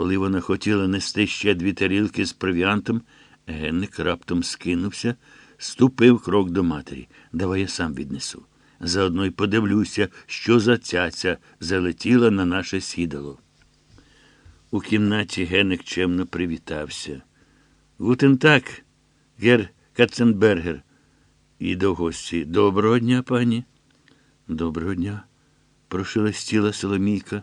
Коли вона хотіла нести ще дві тарілки з провіантом, Генник раптом скинувся, ступив крок до матері. Давай я сам віднесу. Заодно й подивлюся, що за цяця залетіла на наше сідало. У кімнаті Генник чемно привітався. Гутен так, гер Катценбергер. І до гості. Доброго дня, пані. Доброго дня, прошелестіла Соломійка.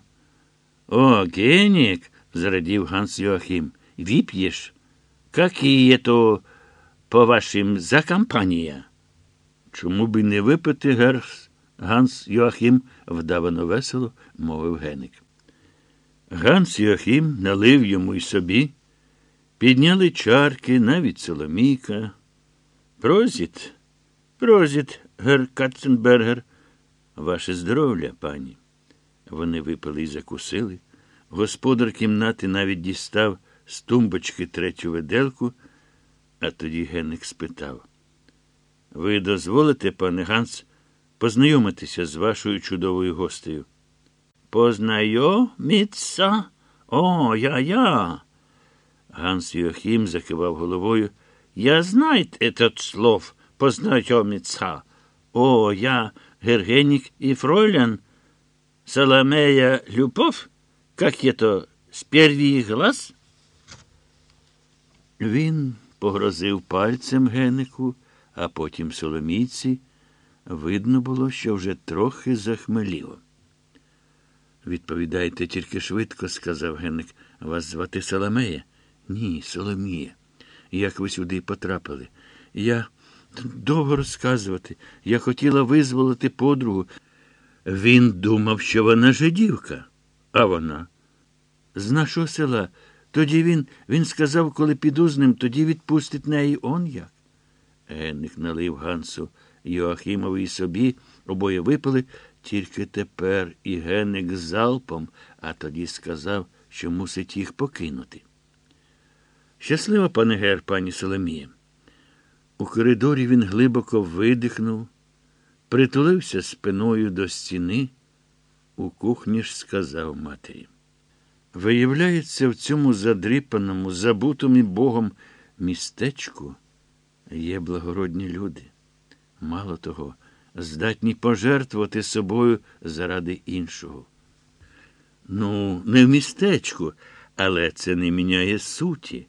О, Генік, зрадів Ганс Йоахим. Вип'єш? Какие то, по вашим, за компанія? Чому б і не випити, герс? Ганс Йоахим вдавано весело, мовив Геник. Ганс Йоахим налив йому й собі, підняли чарки, навіть Соломійка. Прозіт, прозіт, гер Катценбергер. Ваше здоров'я, пані. Вони випили і закусили. Господар кімнати навіть дістав з тумбочки третю виделку, а тоді Генник спитав. Ви дозволите, пане Ганс, познайомитися з вашою чудовою гостею? Познайомиться? О, я-я. Ганс Йохім закивав головою. Я знает этот слов познайомиться. О, я Гергенік і Фройлян. Соломея Любов? Как это, с первый глаз? Він погрозив пальцем Генику, а потім Соломійці. Видно було, що вже трохи захмеліло. Відповідайте тільки швидко, сказав Генник. Вас звати Соломея? Ні, Соломія. Як ви сюди потрапили? Я довго розказувати. Я хотіла визволити подругу. Він думав, що вона жидівка, а вона. З нашого села. Тоді він він сказав, коли піду з ним, тоді відпустить неї он як. Генник налив Гансу Йоахімові і собі, обоє випили, тільки тепер і Генник залпом, а тоді сказав, що мусить їх покинути. Щаслива, пане гер, пані Соломія. У коридорі він глибоко видихнув, притулився спиною до стіни, у кухні ж сказав матері. Виявляється, в цьому задріпаному, забутому Богом містечку є благородні люди. Мало того, здатні пожертвувати собою заради іншого. Ну, не в містечку, але це не міняє суті.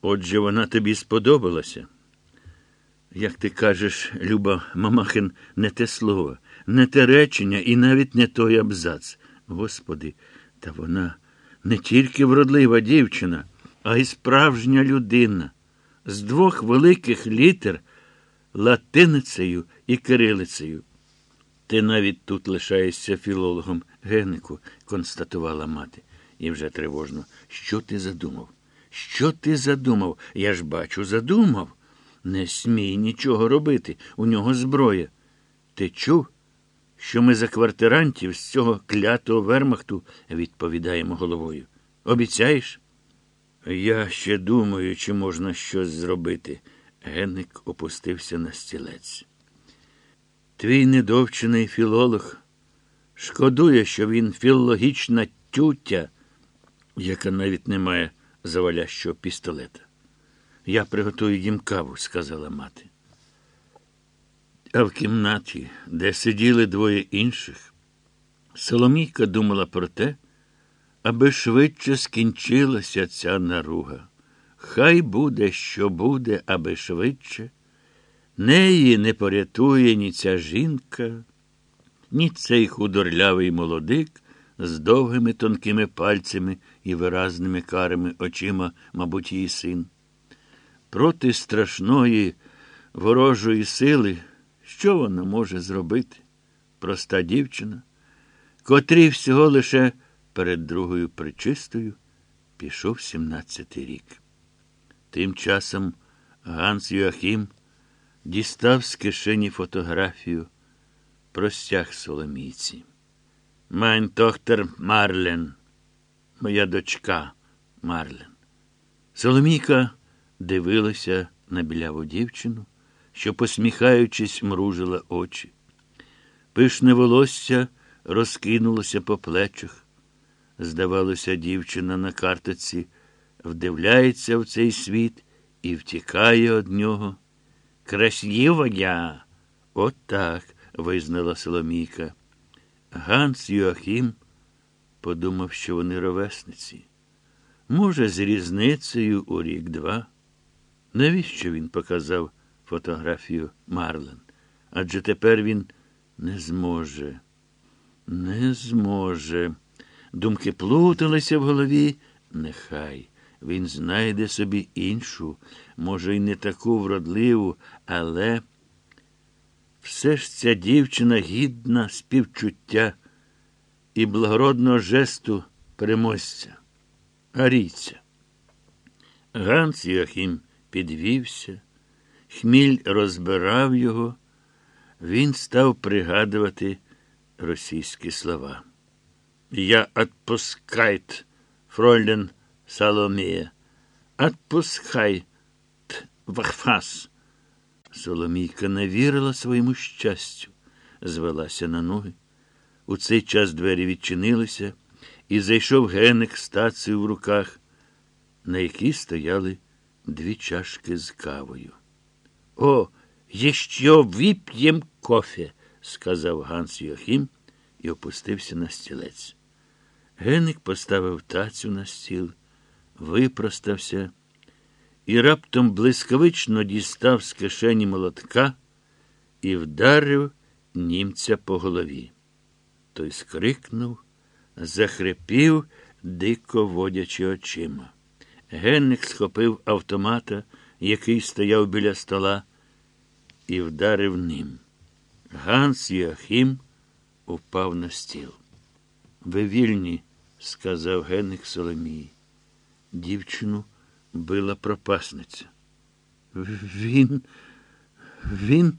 Отже, вона тобі сподобалася. Як ти кажеш, Люба Мамахин, не те слово, не те речення і навіть не той абзац. Господи, та вона не тільки вродлива дівчина, а й справжня людина. З двох великих літер латиницею і кирилицею. Ти навіть тут лишаєшся філологом Генику, констатувала мати. І вже тривожно. Що ти задумав? Що ти задумав? Я ж бачу, задумав. Не смій нічого робити. У нього зброя. Ти чув, що ми за квартирантів з цього клятого вермахту відповідаємо головою. Обіцяєш? Я ще думаю, чи можна щось зробити. Генник опустився на стілець. Твій недовчений філолог шкодує, що він філологічна тютя, яка навіть не має завалящого пістолета. Я приготую їм каву, сказала мати. А в кімнаті, де сиділи двоє інших, Соломійка думала про те, аби швидше скінчилася ця наруга. Хай буде, що буде, аби швидше. Неї не порятує ні ця жінка, ні цей худорлявий молодик з довгими тонкими пальцями і виразними карими очима, мабуть, її син. Проти страшної ворожої сили, що вона може зробити? Проста дівчина, котрій всього лише перед другою причистою пішов сімнадцятий рік. Тим часом Ганс Йоахім дістав з кишені фотографію, простяг Соломійці. Mein Tochter Марлен, моя дочка Марлен. Соломійка дивилася на біляву дівчину, що, посміхаючись, мружила очі. Пишне волосся розкинулося по плечах, Здавалося, дівчина на картоці вдивляється в цей світ і втікає від нього. Красива я. От так, визнала Соломійка. Ганс Йоахім подумав, що вони ровесниці. Може, з різницею у рік-два. Навіщо він показав фотографію Марлен? Адже тепер він не зможе, не зможе. Думки плуталися в голові. Нехай він знайде собі іншу, може, й не таку вродливу, але все ж ця дівчина гідна співчуття і благородного жесту переможця. Арійця. Ганс Йохім підвівся, хміль розбирав його, він став пригадувати російські слова. Я отпускайт, фройлен Соломія. Отпускай вахфас. Соломійка не вірила своєму щастю, звелася на ноги. У цей час двері відчинилися, і зайшов геник з тацею в руках, на якій стояли дві чашки з кавою. О, ще вип'єм кофе, сказав Ганс Йохім і опустився на стілець. Геник поставив тацю на стіл, випростався і раптом блискавично дістав з кишені молотка і вдарив німця по голові. Той скрикнув, захрипів, дико водячи очима. Генник схопив автомата, який стояв біля стола, і вдарив ним. Ганс Йохім упав на стіл. Ви вільні, сказав Генник Соломії. Дівчину била пропасниця. Він, він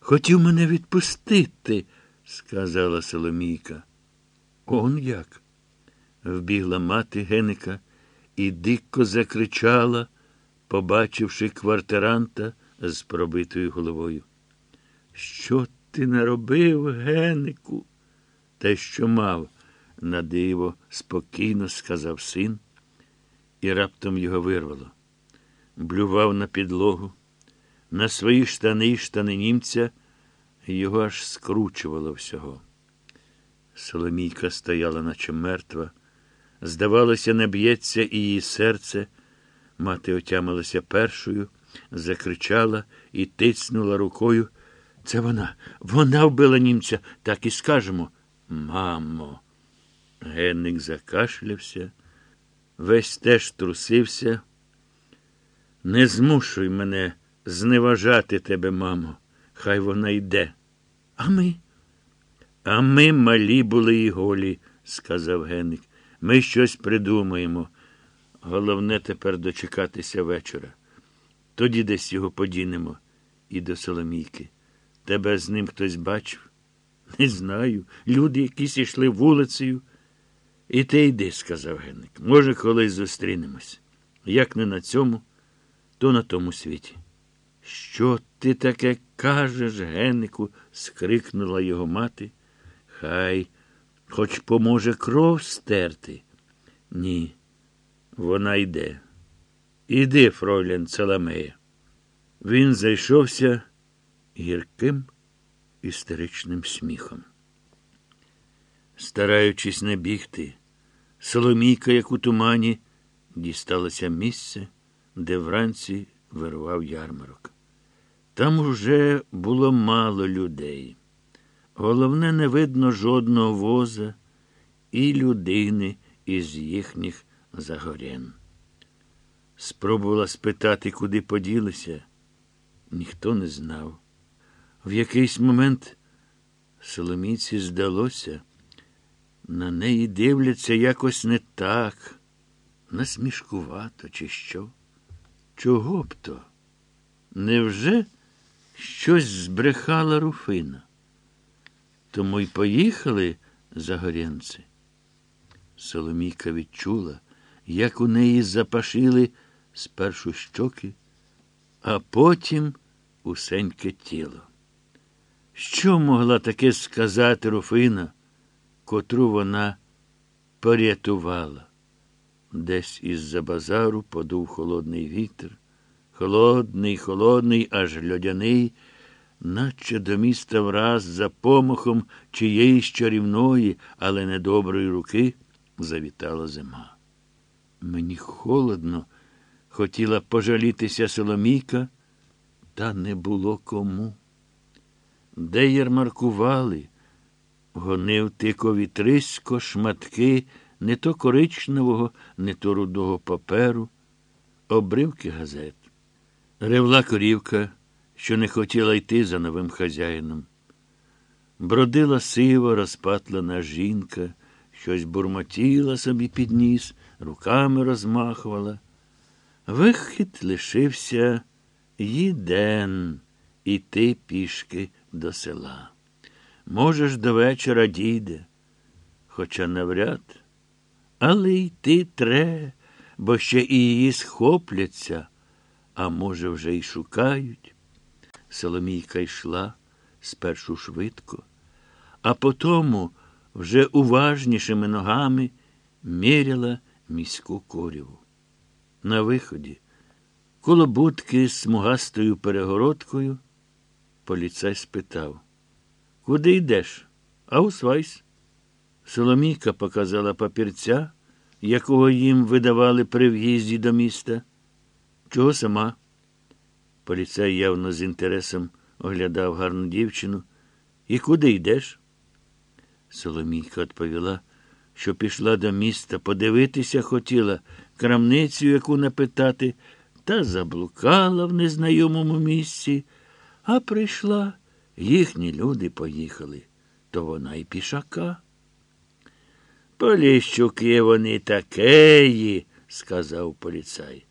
хотів мене відпустити, сказала Соломійка. Он як? Вбігла мати Геника і дико закричала, побачивши квартиранта з пробитою головою. Що ти наробив, Генику? Те, що мав, на диво, спокійно сказав син, і раптом його вирвало. Блював на підлогу, на свої штани й штани німця, його аж скручувало всього. Соломійка стояла, наче мертва. Здавалося, не б'ється і її серце. Мати отямилася першою, закричала і тицнула рукою. Це вона, вона вбила німця, так і скажемо. Мамо. Генник закашлявся, весь теж трусився. Не змушуй мене зневажати тебе, мамо, хай вона йде. А ми? А ми малі були і голі, сказав Генник. Ми щось придумаємо. Головне тепер дочекатися вечора. Тоді десь його подінемо і до Соломійки. Тебе з ним хтось бачив? Не знаю. Люди якісь йшли вулицею. І ти йди, сказав Генник. Може, колись зустрінемось. Як не на цьому, то на тому світі. Що ти таке кажеш, Геннику? скрикнула його мати. Хай хоч поможе кров стерти. Ні, вона йде. Іди, фройлен Целамея. Він зайшовся гірким істеричним сміхом. Стараючись не бігти, Соломійка, як у тумані, дісталося місце, де вранці вирував ярмарок. Там уже було мало людей. Головне, не видно жодного воза і людини із їхніх загорен. Спробувала спитати, куди поділися. Ніхто не знав. В якийсь момент Соломійці здалося, на неї дивляться якось не так, насмішкувато, чи що. Чого б то? Невже щось збрехала руфина? Тому й поїхали загорянці. Соломійка відчула, як у неї запашили спершу щоки, а потім усеньке тіло. Що могла таке сказати Руфина, котру вона порятувала. Десь із-за базару подув холодний вітер, холодний, холодний, аж льодяний, наче до міста враз за помахом чиєїсь чарівної, але недоброї руки завітала зима. Мені холодно, хотіла пожалітися Соломійка, та не було кому. Де ярмаркували, гонив тико вітрисько шматки не то коричневого, не то рудого паперу, обривки газет. Ревла корівка, що не хотіла йти за новим хазяїном. Бродила сиво, розпатлена жінка, щось бурмотіла собі під ніс, руками розмахувала. Вихід лишився їден іти пішки до села. Може ж, до вечора дійде, хоча навряд. Але йти тре, бо ще і її схопляться, а може, вже й шукають. Соломійка йшла спершу швидко, а потому вже уважнішими ногами міряла міську коріву. На виході, коло будки з смугастою перегородкою, поліцай спитав Куди йдеш? Аусвайс. Соломійка показала папірця, якого їм видавали при в'їзді до міста. Чого сама? Поліцай явно з інтересом оглядав гарну дівчину. І куди йдеш? Соломійка відповіла, що пішла до міста, подивитися хотіла крамницю, яку напитати, та заблукала в незнайомому місці, а прийшла, їхні люди поїхали, то вона й пішака. Поліщуки вони такеї, сказав поліцай.